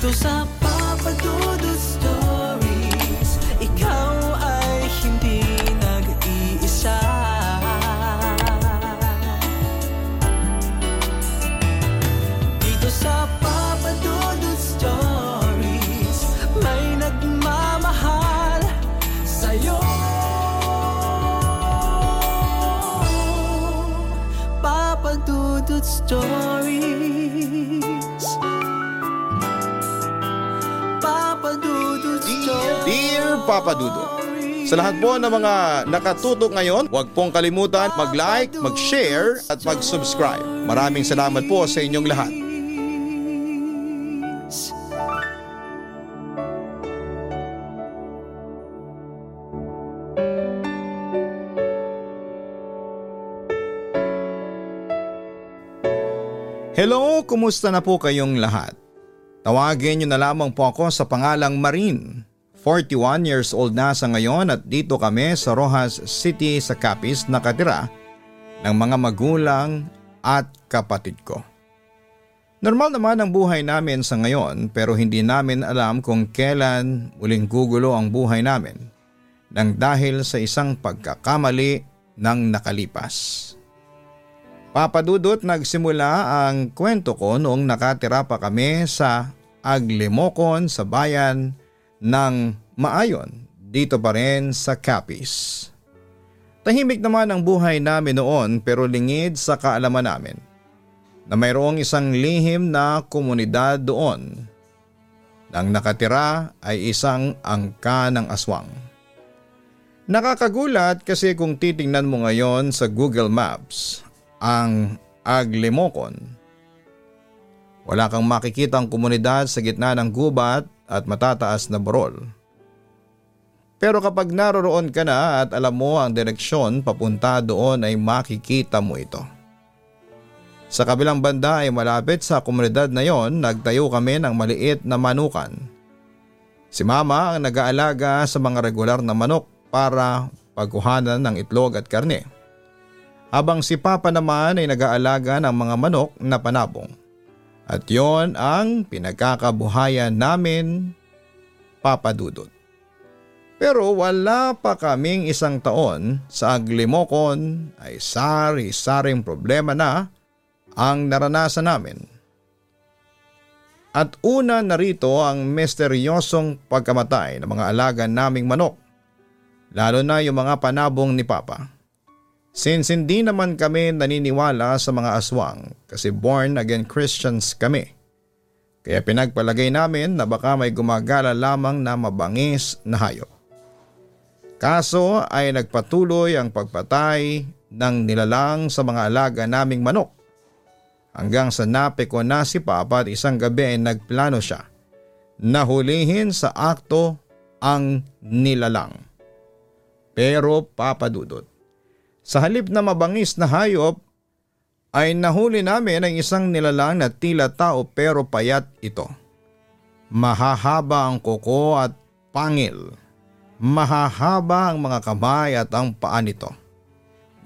Dito sa Papa Dudut Stories Ikaw ay hindi nag-iisa. Dito sa Papa Dudut Stories May nagmamahal sa'yo. Papa Dudut Stories Papa Dudo, sa lahat po ng mga nakatutok ngayon, huwag pong kalimutan mag-like, mag-share at mag-subscribe. Maraming salamat po sa inyong lahat. Hello, kumusta na po kayong lahat? Tawagin niyo na lamang po ako sa pangalang Marin. 41 years old na sa ngayon at dito kami sa Rojas City sa Capiz nakatira ng mga magulang at kapatid ko. Normal naman ang buhay namin sa ngayon pero hindi namin alam kung kailan muling gugulo ang buhay namin nang dahil sa isang pagkakamali ng nakalipas. Papadudot nagsimula ang kwento ko noong nakatira pa kami sa Aglimocon sa bayan ng Maayon dito pa rin sa Capiz. Tahimik naman ang buhay namin noon pero lingid sa kaalaman namin na mayroong isang lihim na komunidad doon. Nang nakatira ay isang angka ng aswang. Nakakagulat kasi kung titingnan mo ngayon sa Google Maps ang Aglimocon. Wala kang makikita ang komunidad sa gitna ng gubat at matataas na borol. Pero kapag naroroon ka na at alam mo ang direksyon papunta doon ay makikita mo ito. Sa kabilang banda ay malapit sa komunidad na yon nagtayo kami ng maliit na manukan. Si mama ang nag-aalaga sa mga regular na manok para pagkuhanan ng itlog at karne habang si Papa naman ay nag-aalaga ng mga manok na panabong. At yon ang pinagkakabuhayan namin, Papa Dudut. Pero wala pa kaming isang taon sa Aglimocon ay sari-saring problema na ang naranasan namin. At una narito ang misteryosong pagkamatay ng mga alaga naming manok, lalo na yung mga panabong ni Papa. Since hindi naman kami naniniwala sa mga aswang kasi born again Christians kami. Kaya pinagpalagay namin na baka may gumagala lamang na mabangis na hayop. Kaso ay nagpatuloy ang pagpatay ng nilalang sa mga alaga naming manok. Hanggang sa napiko na si Papa at isang gabi ay nagplano siya. Nahulihin sa akto ang nilalang. Pero papadudot. Sa halip na mabangis na hayop ay nahuli namin ang isang nilalang na tila tao pero payat ito. Mahahaba ang kuko at pangil. Mahahaba ang mga kamay at ang paa nito.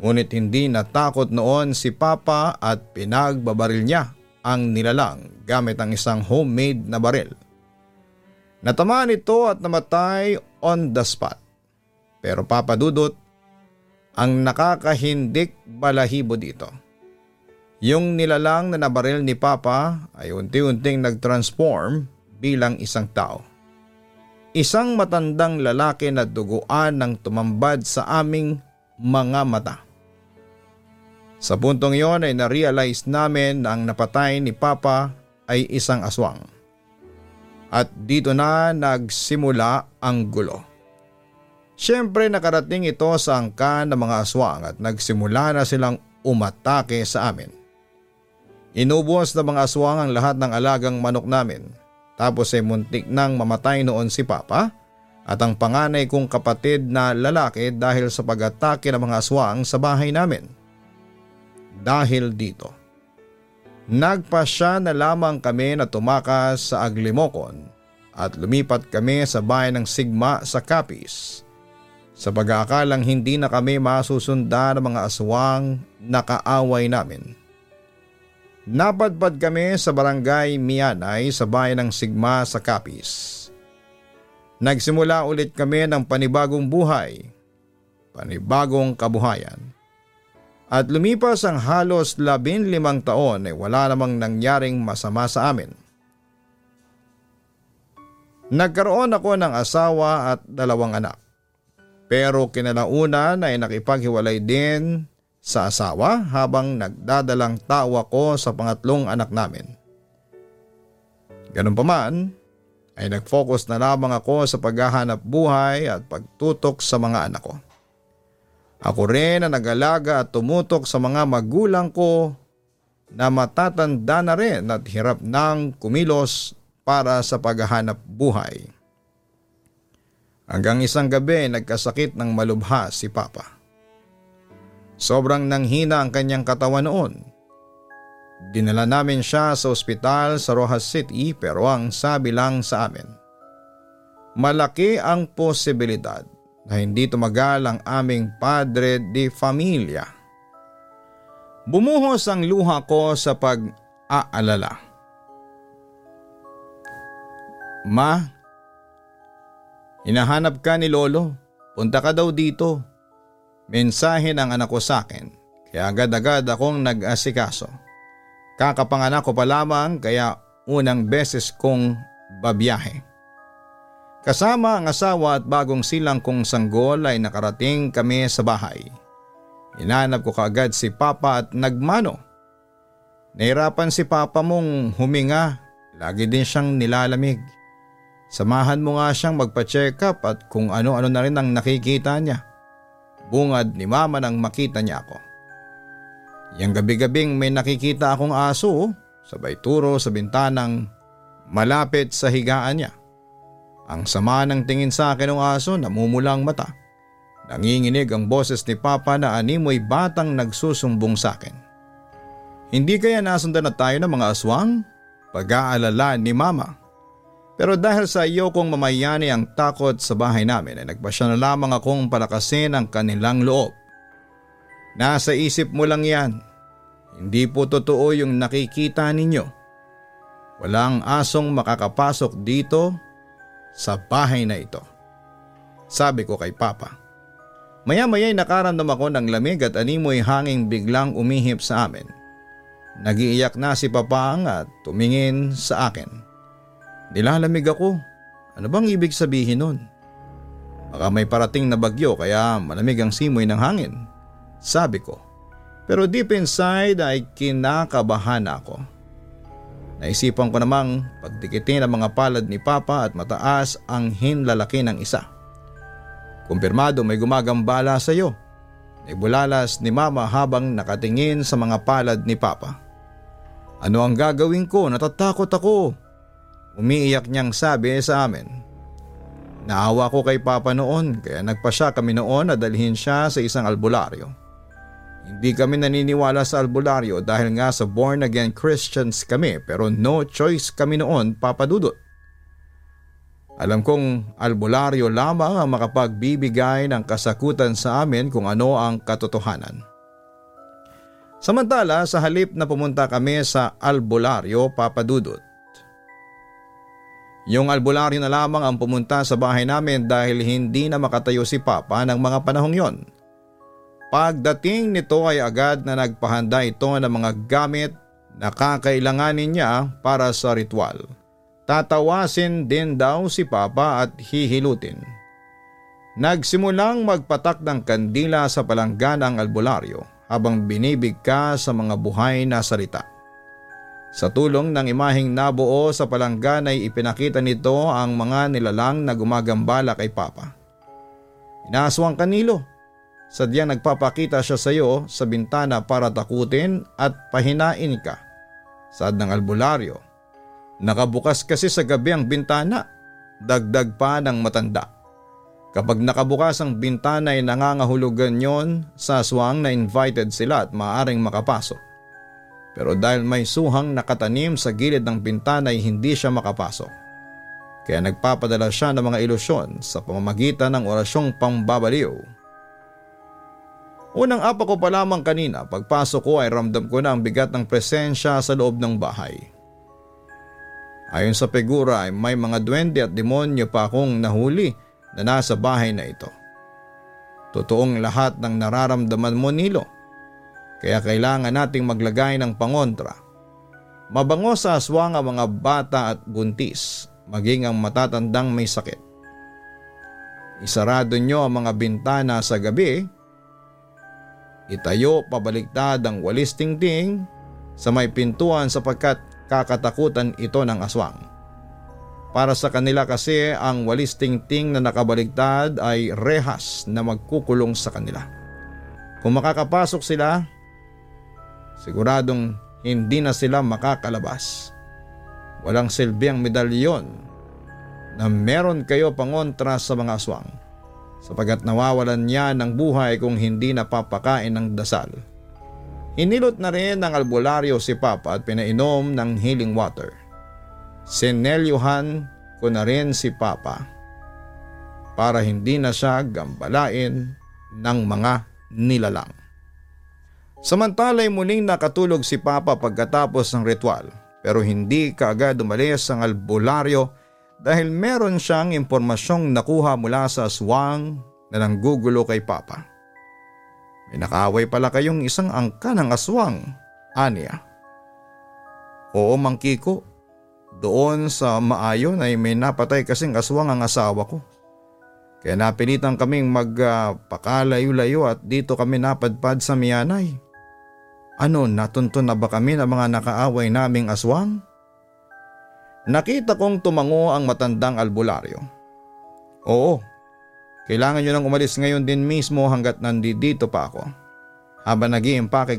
Ngunit hindi natakot noon si Papa at pinagbabaril niya ang nilalang gamit ang isang homemade na baril. Natamaan ito at namatay on the spot. Pero Papa Dudut, ang nakakahindik balahibo dito. Yung nilalang na nabaril ni Papa ay unti-unting nag-transform bilang isang tao. Isang matandang lalaki na duguan ng tumambad sa aming mga mata. Sa puntong yon ay na-realize namin na ang napatay ni Papa ay isang aswang. At dito na nagsimula ang gulo. Siyempre nakarating ito sa angkan ng mga aswang at nagsimula na silang umatake sa amin. Inubos ng mga aswang ang lahat ng alagang manok namin. Tapos ay muntik nang mamatay noon si Papa at ang panganay kong kapatid na lalaki dahil sa pag-atake ng mga aswang sa bahay namin. Dahil dito, nagpasya na lamang kami na tumakas sa Aglimocon at lumipat kami sa bayan ng Sigma sa Capiz sa pag-aakalang hindi na kami masusundan ng mga aswang na kaaway namin. Napadpad kami sa barangay Mianay sa bayan ng Sigma sa Capiz. Nagsimula ulit kami ng panibagong buhay, panibagong kabuhayan. At lumipas ang halos labin limang taon ay wala namang nangyaring masama sa amin. Nagkaroon ako ng asawa at dalawang anak. Pero kinalaunan ay nakipaghiwalay din sa asawa habang nagdadalang tawa ko sa pangatlong anak namin. Ganun pa man, ay nag-focus na lamang ako sa paghahanap buhay at pagtutok sa mga anak ko. Ako rin na nag-alaga at tumutok sa mga magulang ko na matatanda na rin at hirap ng kumilos para sa paghahanap buhay. Hanggang isang gabi nagkasakit ng malubha si Papa. Sobrang nanghina ang kanyang katawan noon. Dinala namin siya sa ospital sa Rojas City pero ang sabi lang sa amin, malaki ang posibilidad na hindi tumagal ang aming padre de familia. Bumuhos ang luha ko sa pag-aalala. Ma, hinahanap ka ni Lolo. Punta ka daw dito. Mensahe ng anak ko sa akin kaya agad-agad akong nag-asikaso. Kakapanganak ko pa lamang kaya unang beses kong babiyahe. Kasama ang asawa at bagong silang kong sanggol ay nakarating kami sa bahay. Hinanap ko kaagad si Papa at nagmano. Nahirapan si Papa mong huminga, lagi din siyang nilalamig. Samahan mo nga siyang magpa-check up at kung ano-ano na rin ang nakikita niya. Bungad ni mama nang makita niya ako. Yang gabi-gabing may nakikita akong aso sabay turo sa bintanang malapit sa higaan niya. Ang sama ng tingin sa akin ng aso namumulang mata. Nanginginig ang boses ni Papa na animoy batang nagsusumbong sa akin. Hindi kaya nasundan na tayo ng mga aswang? Pag-aalala ni Mama. Pero dahil sa iyo kong mamayani ang takot sa bahay namin ay nagpasya na lamang akong palakasin ang kanilang loob. Nasa isip mo lang yan. Hindi po totoo yung nakikita ninyo. Walang asong makakapasok dito sa bahay na ito. Sabi ko kay Papa. Maya-maya'y nakaramdam ako ng lamig at animoy hanging biglang umihip sa amin. Nagiiyak na si Papa at tumingin sa akin. Nilalamig ako. Ano bang ibig sabihin nun? Baka may parating na bagyo kaya malamig ang simoy ng hangin. Sabi ko. Pero deep inside ay kinakabahan ako. Naisipan ko namang pagdikitin ang mga palad ni Papa at mataas ang hinlalaki ng isa. Kumpirmado may gumagambala sa iyo. Nagbulalas ni Mama habang nakatingin sa mga palad ni Papa. Ano ang gagawin ko? Natatakot ako. Umiiyak niyang sabi sa amin. Naawa ko kay Papa noon kaya nagpa siya kami noon na dalhin siya sa isang albularyo. Hindi kami naniniwala sa albularyo dahil nga sa born again Christians kami pero no choice kami noon papadudot. Alam kong albularyo lamang ang makapagbibigay ng kasakutan sa amin kung ano ang katotohanan. Samantala sa halip na pumunta kami sa albularyo papadudot yung albularyo na lamang ang pumunta sa bahay namin dahil hindi na makatayo si Papa ng mga panahong yon. Pagdating nito ay agad na nagpahanda ito ng mga gamit na kakailanganin niya para sa ritual. Tatawasin din daw si Papa at hihilutin. Nagsimulang magpatak ng kandila sa palanggana ang albularyo habang binibig ka sa mga buhay na salita. Sa tulong ng imaheng nabuo sa palanggan ay ipinakita nito ang mga nilalang na gumagambala kay Papa. Inaaswang kanilo. Sadyang nagpapakita siya sa iyo sa bintana para takutin at pahinain ka. Sad ng albularyo. Nakabukas kasi sa gabi ang bintana. Dagdag pa ng matanda. Kapag nakabukas ang bintana ay nangangahulugan yon sa aswang na invited sila at maaring makapasok. Pero dahil may suhang nakatanim sa gilid ng bintana ay hindi siya makapasok. Kaya nagpapadala siya ng mga ilusyon sa pamamagitan ng orasyong pambabaliw. Unang apa ko pa lamang kanina pagpasok ko ay ramdam ko na ang bigat ng presensya sa loob ng bahay. Ayon sa figura ay may mga duwende at demonyo pa akong nahuli na nasa bahay na ito. Totoong lahat ng nararamdaman mo Nilo. Kaya kailangan nating maglagay ng pangontra. Mabango sa aswang ang mga bata at buntis, maging ang matatandang may sakit. Isarado nyo ang mga bintana sa gabi Itayo pabaliktad ang walis tingting sa may pintuan sapagkat kakatakutan ito ng aswang. Para sa kanila kasi ang walis tingting na nakabaligtad ay rehas na magkukulong sa kanila. Kung makakapasok sila, siguradong hindi na sila makakalabas. Walang silbiang medalyon na meron kayo pangontra sa mga aswang sapagat nawawalan niya ng buhay kung hindi napapakain ng dasal. Inilot na rin ng albularyo si Papa at pinainom ng healing water. Sinelyuhan ko na rin si Papa para hindi na siya gambalain ng mga nilalang. Samantala'y muling nakatulog si Papa pagkatapos ng ritual pero hindi kaagad umalis ang albularyo dahil meron siyang impormasyong nakuha mula sa aswang na nanggugulo kay Papa. May nakaaway pala kayong isang angka ng aswang, Anya. Oo, Mang Kiko. Doon sa maayon ay may napatay kasing aswang ang asawa ko. Kaya napilitan kaming magpakalayo-layo uh, at dito kami napadpad sa Mianay. Ano, natuntun na ba kami ng mga nakaaway naming aswang? Nakita kong tumango ang matandang albularyo. Oo, kailangan nyo nang umalis ngayon din mismo hanggat nandito pa ako. Habang nag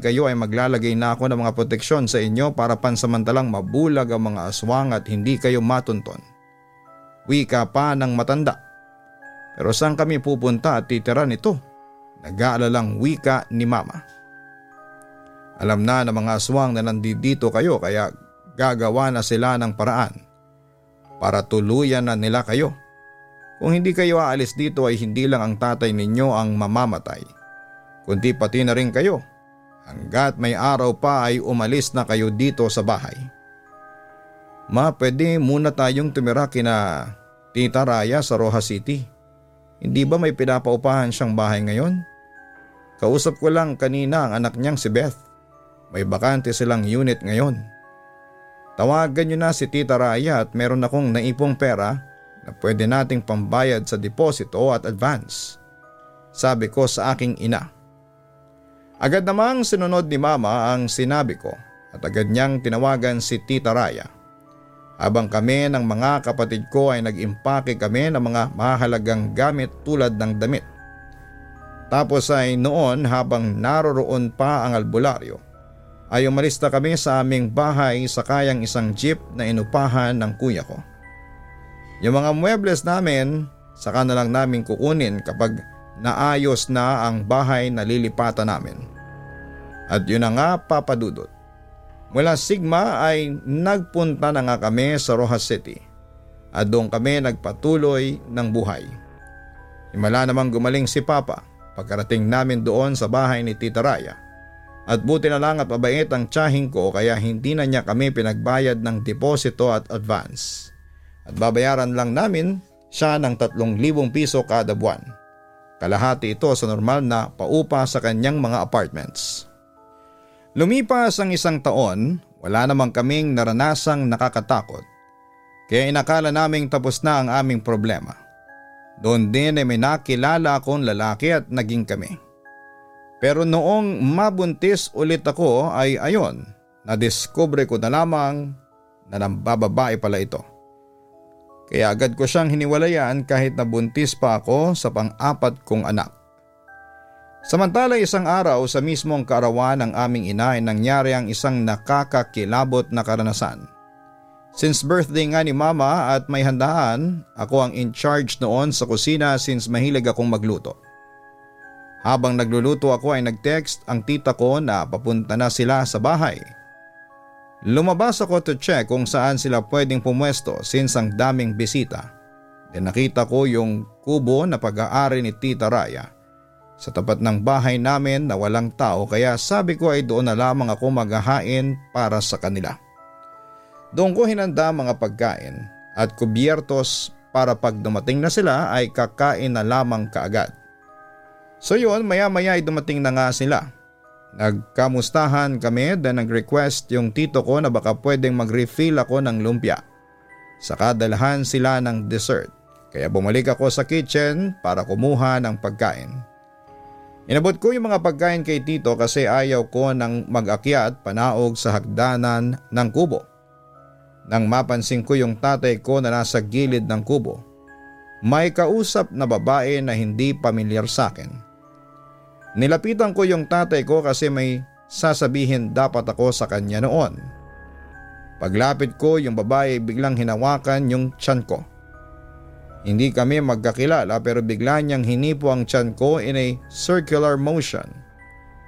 kayo ay maglalagay na ako ng mga proteksyon sa inyo para pansamantalang mabulag ang mga aswang at hindi kayo matunton. Wika pa ng matanda. Pero saan kami pupunta at titira nito? Nag-aalalang wika ni mama. Alam na ng mga aswang na nandito kayo kaya gagawa na sila ng paraan para tuluyan na nila kayo. Kung hindi kayo aalis dito ay hindi lang ang tatay ninyo ang mamamatay, kundi pati na rin kayo hanggat may araw pa ay umalis na kayo dito sa bahay. Ma, pwede muna tayong tumira kina Tita Raya sa Roja City. Hindi ba may pinapaupahan siyang bahay ngayon? Kausap ko lang kanina ang anak niyang si Beth. May bakante silang unit ngayon. Tawagan niyo na si Tita Raya at meron akong naipong pera na pwede nating pambayad sa deposito at advance. Sabi ko sa aking ina. Agad namang sinunod ni mama ang sinabi ko at agad niyang tinawagan si Tita Raya. Habang kami ng mga kapatid ko ay nag-impake kami ng mga mahalagang gamit tulad ng damit. Tapos ay noon habang naroroon pa ang albularyo ay umalis na kami sa aming bahay sa kayang isang jeep na inupahan ng kuya ko. Yung mga muebles namin, saka na lang namin kukunin kapag naayos na ang bahay na lilipatan namin. At yun na nga papadudot. Mula Sigma ay nagpunta na nga kami sa Rojas City at doon kami nagpatuloy ng buhay. Himala namang gumaling si Papa pagkarating namin doon sa bahay ni Tita Raya at buti na lang at mabait ang tsahin ko kaya hindi na niya kami pinagbayad ng deposito at advance. At babayaran lang namin siya ng 3,000 piso kada buwan. Kalahati ito sa normal na paupa sa kanyang mga apartments. Lumipas ang isang taon, wala namang kaming naranasang nakakatakot. Kaya inakala naming tapos na ang aming problema. Doon din ay may nakilala akong lalaki at naging kami. Pero noong mabuntis ulit ako ay ayon, nadiskubre ko na lamang na nambababae pala ito. Kaya agad ko siyang hiniwalayan kahit nabuntis pa ako sa pang-apat kong anak. Samantala isang araw sa mismong kaarawan ng aming ina ay nangyari ang isang nakakakilabot na karanasan. Since birthday nga ni mama at may handaan, ako ang in charge noon sa kusina since mahilig akong magluto. Habang nagluluto ako ay nag-text ang tita ko na papunta na sila sa bahay. Lumabas ako to check kung saan sila pwedeng pumwesto since ang daming bisita. Then nakita ko yung kubo na pag-aari ni Tita Raya sa tapat ng bahay namin na walang tao kaya sabi ko ay doon na lamang ako maghahain para sa kanila. Doon ko hinanda mga pagkain at kubyertos para pag dumating na sila ay kakain na lamang kaagad. So yun maya maya ay dumating na nga sila. Nagkamustahan kami then nag-request yung tito ko na baka pwedeng mag-refill ako ng lumpia. Saka dalhan sila ng dessert. Kaya bumalik ako sa kitchen para kumuha ng pagkain. Inabot ko yung mga pagkain kay Tito kasi ayaw ko nang mag-akyat panaog sa hagdanan ng kubo. Nang mapansin ko yung tatay ko na nasa gilid ng kubo, may kausap na babae na hindi pamilyar sa akin. Nilapitan ko yung tatay ko kasi may sasabihin dapat ako sa kanya noon. Paglapit ko yung babae biglang hinawakan yung tiyan ko. Hindi kami magkakilala pero bigla niyang hinipo ang tiyan ko in a circular motion.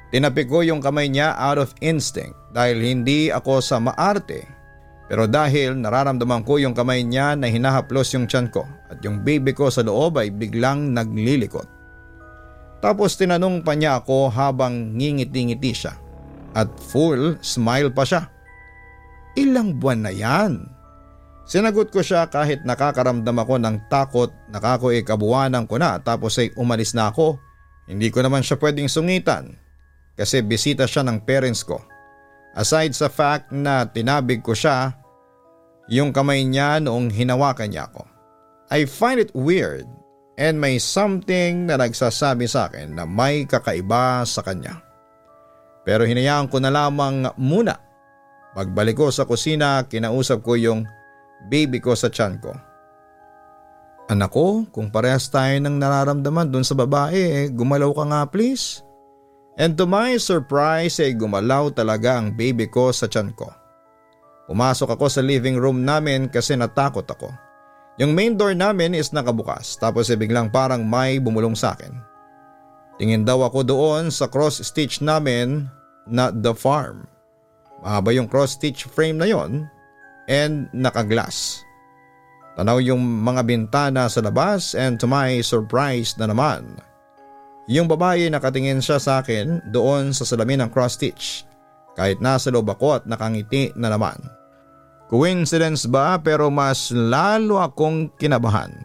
Tinapi ko yung kamay niya out of instinct dahil hindi ako sa maarte. Pero dahil nararamdaman ko yung kamay niya na hinahaplos yung tiyan ko at yung baby ko sa loob ay biglang naglilikot. Tapos tinanong pa niya ako habang ngingiti-ngiti siya at full smile pa siya. Ilang buwan na yan? Sinagot ko siya kahit nakakaramdam ako ng takot nakakoy kabuwanan ko na tapos ay umalis na ako. Hindi ko naman siya pwedeng sungitan kasi bisita siya ng parents ko. Aside sa fact na tinabig ko siya, yung kamay niya noong hinawakan niya ako. I find it weird and may something na nagsasabi sa akin na may kakaiba sa kanya. Pero hinayaan ko na lamang muna. Pagbalik ko sa kusina, kinausap ko yung baby ko sa tiyan ko. Anak ko, kung parehas tayo ng nararamdaman dun sa babae, eh, gumalaw ka nga please. And to my surprise ay eh, gumalaw talaga ang baby ko sa tiyan ko. Pumasok ako sa living room namin kasi natakot ako. Yung main door namin is nakabukas tapos eh biglang parang may bumulong sa akin. Tingin daw ako doon sa cross stitch namin na the farm. Mahaba yung cross stitch frame na yon and nakaglass. Tanaw yung mga bintana sa labas and to my surprise na naman. Yung babae nakatingin siya sa akin doon sa salamin ng cross stitch kahit nasa loob ako at nakangiti na naman. Coincidence ba pero mas lalo akong kinabahan.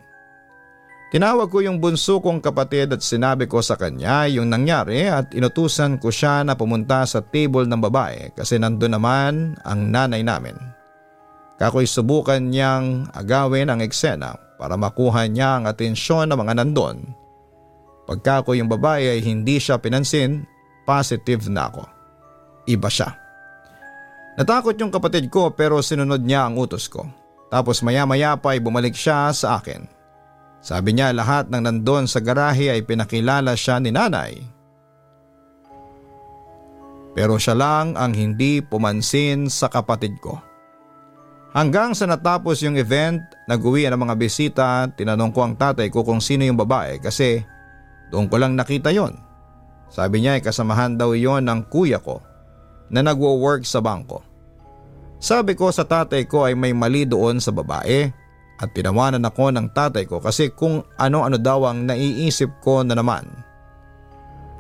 Tinawag ko yung bunso kong kapatid at sinabi ko sa kanya yung nangyari at inutusan ko siya na pumunta sa table ng babae kasi nandun naman ang nanay namin. Kako'y subukan niyang agawin ang eksena para makuha niya ang atensyon ng mga nandon. Pagka ko yung babae ay hindi siya pinansin, positive na ako. Iba siya. Natakot yung kapatid ko pero sinunod niya ang utos ko. Tapos maya maya pa ay bumalik siya sa akin. Sabi niya lahat ng nandun sa garahe ay pinakilala siya ni nanay. Pero siya lang ang hindi pumansin sa kapatid ko. Hanggang sa natapos yung event, nag-uwi ang mga bisita, tinanong ko ang tatay ko kung sino yung babae kasi doon ko lang nakita yon. Sabi niya ay kasamahan daw yon ng kuya ko na nagwo-work sa bangko. Sabi ko sa tatay ko ay may mali doon sa babae at tinawanan ako ng tatay ko kasi kung ano-ano daw ang naiisip ko na naman.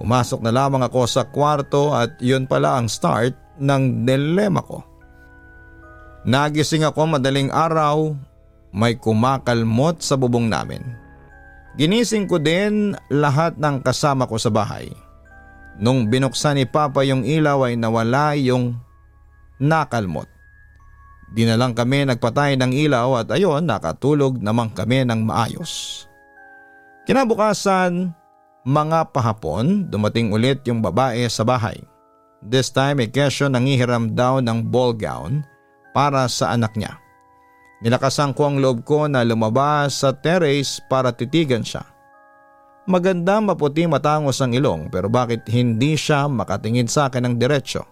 Pumasok na lamang ako sa kwarto at yun pala ang start ng dilema ko. Nagising ako madaling araw, may kumakalmot sa bubong namin. Ginising ko din lahat ng kasama ko sa bahay. Nung binuksan ni Papa yung ilaw ay nawala yung nakalmot. Di na lang kami nagpatay ng ilaw at ayon nakatulog naman kami ng maayos. Kinabukasan, mga pahapon, dumating ulit yung babae sa bahay. This time, Ikesyo nangihiram daw ng ball gown para sa anak niya. Nilakasan ko ang loob ko na lumabas sa terrace para titigan siya. Maganda maputi matangos ang ilong pero bakit hindi siya makatingin sa akin ng diretsyo?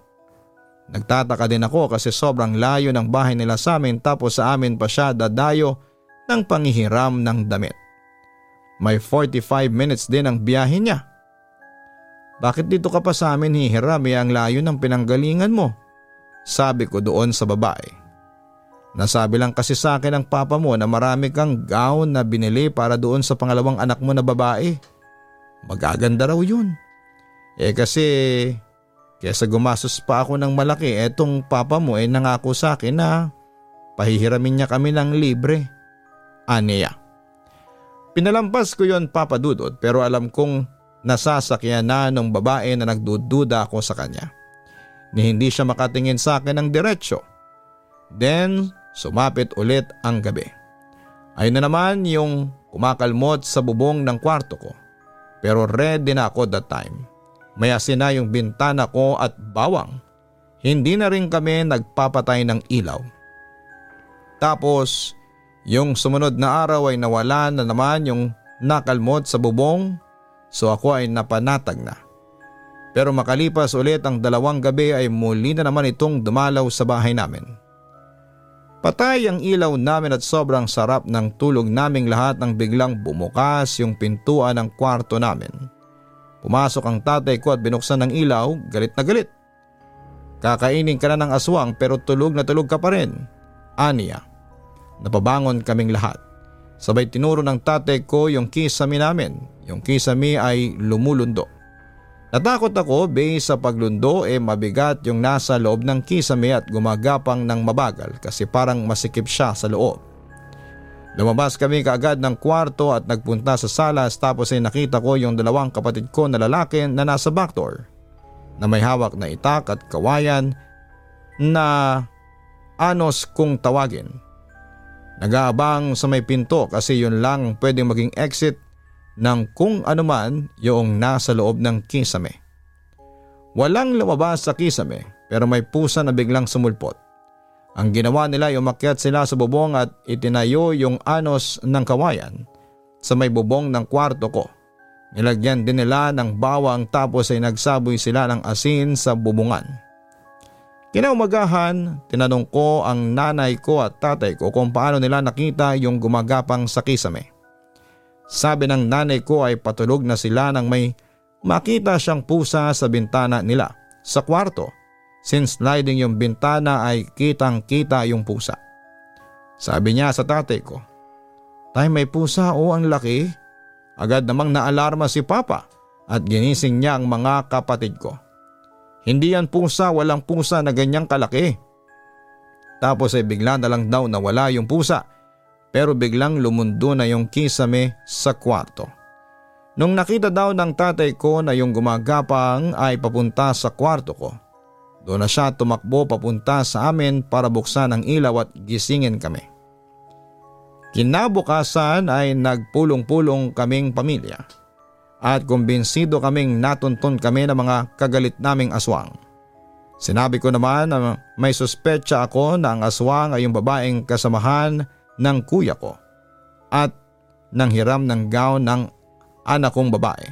Nagtataka din ako kasi sobrang layo ng bahay nila sa amin tapos sa amin pa siya dadayo ng pangihiram ng damit. May 45 minutes din ang biyahe niya. Bakit dito ka pa sa amin hihiram eh ang layo ng pinanggalingan mo? Sabi ko doon sa babae. Nasabi lang kasi sa akin ng papa mo na marami kang gown na binili para doon sa pangalawang anak mo na babae. magaganda raw yun. Eh kasi kesa gumasos pa ako ng malaki etong papa mo ay eh nangako sa akin na pahihiramin niya kami ng libre. Aniya. Pinalampas ko yon Papa Dudot pero alam kong nasasakyan na ng babae na nagdududa ako sa kanya. Ni hindi siya makatingin sa akin ng diretsyo. Then sumapit ulit ang gabi. Ayun na naman yung kumakalmot sa bubong ng kwarto ko. Pero ready na ako that time. Mayasin na yung bintana ko at bawang. Hindi na rin kami nagpapatay ng ilaw. Tapos, yung sumunod na araw ay nawala na naman yung nakalmot sa bubong so ako ay napanatag na. Pero makalipas ulit ang dalawang gabi ay muli na naman itong dumalaw sa bahay namin. Patay ang ilaw namin at sobrang sarap ng tulog naming lahat nang biglang bumukas yung pintuan ng kwarto namin. Pumasok ang tatay ko at binuksan ng ilaw, galit na galit. Kakainin ka na ng aswang pero tulog na tulog ka pa rin. Aniya. Napabangon kaming lahat. Sabay tinuro ng tatay ko yung kisame namin. Yung kisame ay lumulundo. Natakot ako base sa paglundo e eh mabigat yung nasa loob ng kisame at gumagapang ng mabagal kasi parang masikip siya sa loob. Lumabas kami kaagad ng kwarto at nagpunta sa salas tapos ay nakita ko yung dalawang kapatid ko na lalaki na nasa backdoor na may hawak na itak at kawayan na anos kung tawagin. Nag-aabang sa may pinto kasi yun lang pwedeng maging exit ng kung anuman yung nasa loob ng kisame. Walang lumabas sa kisame pero may pusa na biglang sumulpot. Ang ginawa nila ay umakyat sila sa bubong at itinayo yung anos ng kawayan sa may bubong ng kwarto ko. Nilagyan din nila ng bawang tapos ay nagsaboy sila ng asin sa bubungan. Kinaumagahan, tinanong ko ang nanay ko at tatay ko kung paano nila nakita yung gumagapang sa kisame. Sabi ng nanay ko ay patulog na sila nang may makita siyang pusa sa bintana nila sa kwarto Since sliding yung bintana ay kitang kita yung pusa. Sabi niya sa tatay ko, Tay may pusa o ang laki. Agad namang naalarma si Papa at ginising niya ang mga kapatid ko. Hindi yan pusa, walang pusa na ganyang kalaki. Tapos ay bigla na lang daw nawala yung pusa pero biglang lumundo na yung kisame sa kwarto. Nung nakita daw ng tatay ko na yung gumagapang ay papunta sa kwarto ko, doon na siya tumakbo papunta sa amin para buksan ang ilaw at gisingin kami. Kinabukasan ay nagpulong-pulong kaming pamilya at kumbinsido kaming natuntun kami ng mga kagalit naming aswang. Sinabi ko naman na may suspecha ako na ang aswang ay yung babaeng kasamahan ng kuya ko at nang hiram ng gown ng anak kong babae.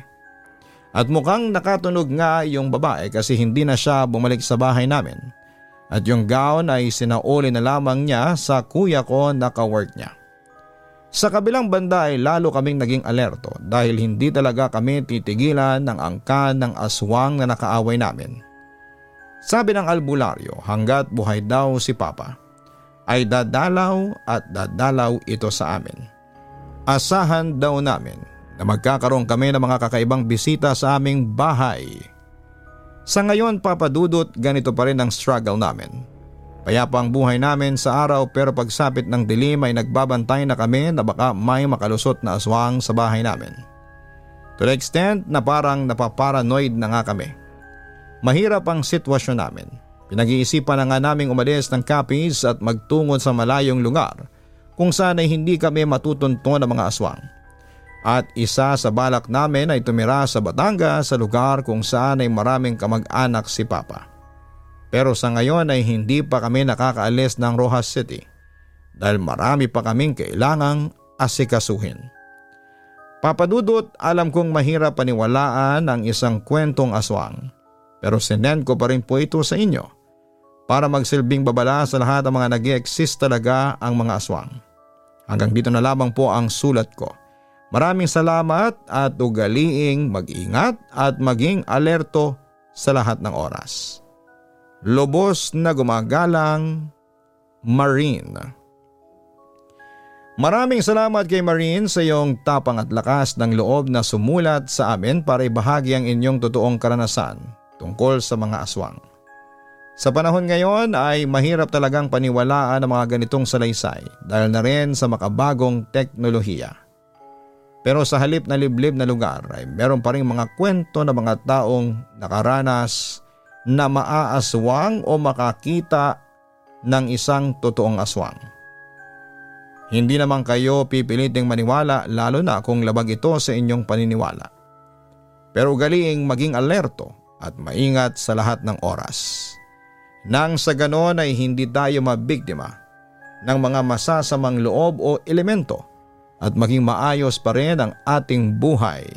At mukhang nakatunog nga yung babae kasi hindi na siya bumalik sa bahay namin. At yung gown ay sinauli na lamang niya sa kuya ko na kawork niya. Sa kabilang banda ay lalo kaming naging alerto dahil hindi talaga kami titigilan ng angkan ng aswang na nakaaway namin. Sabi ng albularyo hanggat buhay daw si Papa ay dadalaw at dadalaw ito sa amin. Asahan daw namin na magkakaroon kami ng mga kakaibang bisita sa aming bahay. Sa ngayon papadudot ganito pa rin ang struggle namin. Payapa ang buhay namin sa araw pero pagsapit ng dilim ay nagbabantay na kami na baka may makalusot na aswang sa bahay namin. To the extent na parang napaparanoid na nga kami. Mahirap ang sitwasyon namin. Pinag-iisipan na nga naming umalis ng Capiz at magtungon sa malayong lugar kung saan ay hindi kami matutunto ng mga aswang. At isa sa balak namin ay tumira sa Batangas sa lugar kung saan ay maraming kamag-anak si Papa. Pero sa ngayon ay hindi pa kami nakakaalis ng Rojas City dahil marami pa kaming kailangang asikasuhin. Papadudot alam kong mahirap paniwalaan ang isang kwentong aswang pero sinend ko pa rin po ito sa inyo para magsilbing babala sa lahat ng mga nag exist talaga ang mga aswang. Hanggang dito na lamang po ang sulat ko. Maraming salamat at ugaliing mag-ingat at maging alerto sa lahat ng oras. Lobos na gumagalang Marine Maraming salamat kay Marine sa iyong tapang at lakas ng loob na sumulat sa amin para ibahagi ang inyong totoong karanasan tungkol sa mga aswang. Sa panahon ngayon ay mahirap talagang paniwalaan ang mga ganitong salaysay dahil na rin sa makabagong teknolohiya. Pero sa halip na liblib na lugar ay meron pa rin mga kwento ng mga taong nakaranas na maaaswang o makakita ng isang totoong aswang. Hindi naman kayo pipiliting maniwala lalo na kung labag ito sa inyong paniniwala. Pero galing maging alerto at maingat sa lahat ng oras nang sa ganon ay hindi tayo mabiktima ng mga masasamang loob o elemento at maging maayos pa rin ang ating buhay.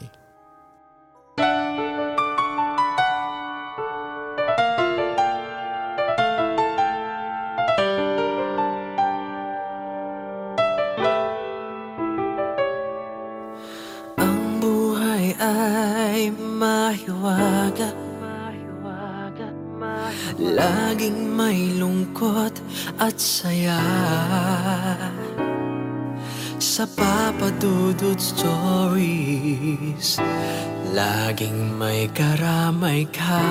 Sa Papa Dudut Stories. Laging may karamay ka.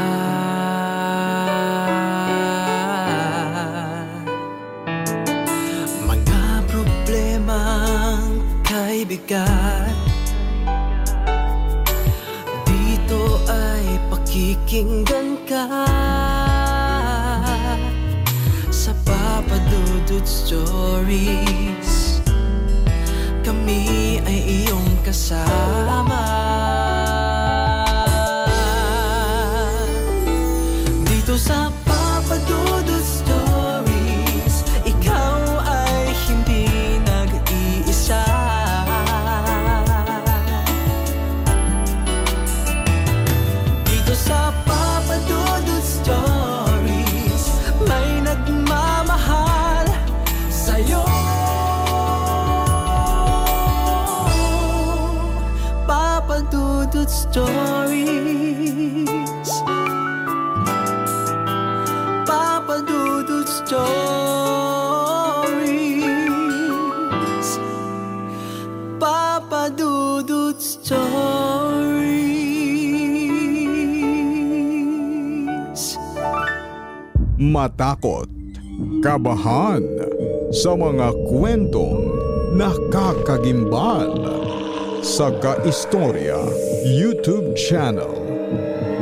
Mga problemang kaibigan. Dito ay pakikinggan ka. Sa Papa Dudut Stories Kami ay iyong kasama Stories. Papa Dudut Stories. Papa Dudut Stories. Matakot, kabahan sa mga kwentong nakakagimbal sa Kaistorya YouTube channel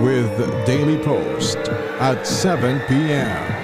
with daily post at 7 p.m.